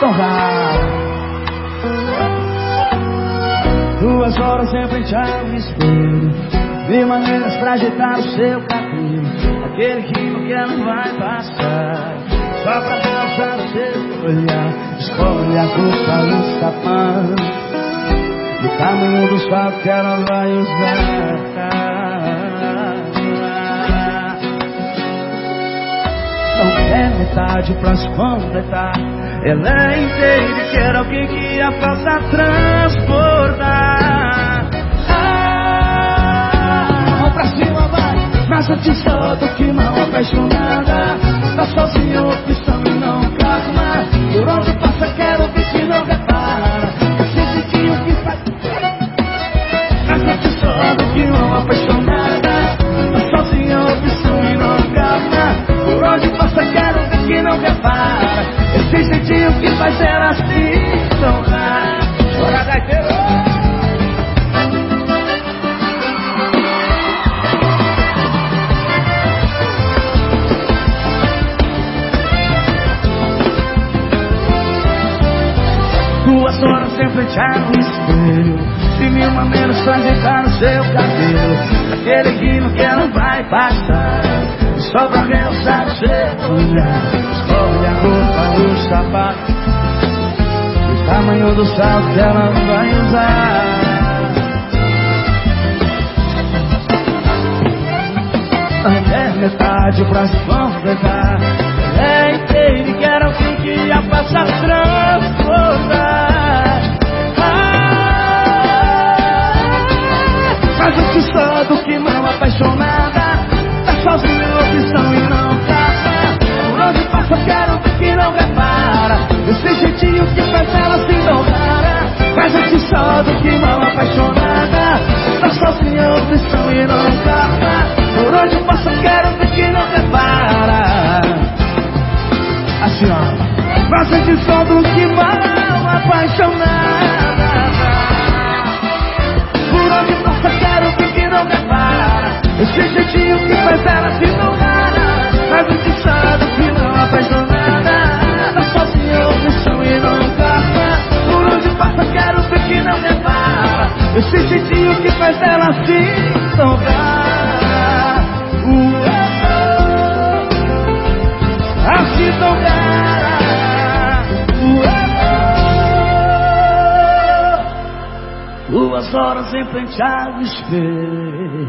tão rara. Duas horas em frente ao espelho Vi maneiras pra ajeitar o seu cabelo Aquele rimo que não vai passar. Só pra causar o seu olhar. Escolhe a roupa e o sapato O tamanho do salto que ela vai usar Não quer metade pra se completar Ela inteira e quer alguém que a faça transportar ah, Mão pra cima vai. Mas eu te solto que mal apaixonada. Tá sozinha, opção Esse jeitinho que faz ela se honrar Chora gaiteiro Duas horas sem frente ao espelho De mil maneiras pra ajeitar o seu cabelo. Aquele rimo que não vai passar Só pra realçar o seu olhar roupa, o O tamanho do salto que ela vai usar. Até metade pra se completar É inteiro e quero alguém que a faça transportar ah, Mas eu te só do que mal apaixonada não por onde passa quero ver que não repara Assim ó. Mas sente só do que mal apaixonada Por onde passa quero ver que não repara Esse jeitinho que faz ela se rara Mas sente só do que mal apaixonada. Tá sozinha opção e não capa Por onde passa quero ver que não repara Esse jeitinho que faz ela se rara Assim tão cara Duas horas em frente ao espelho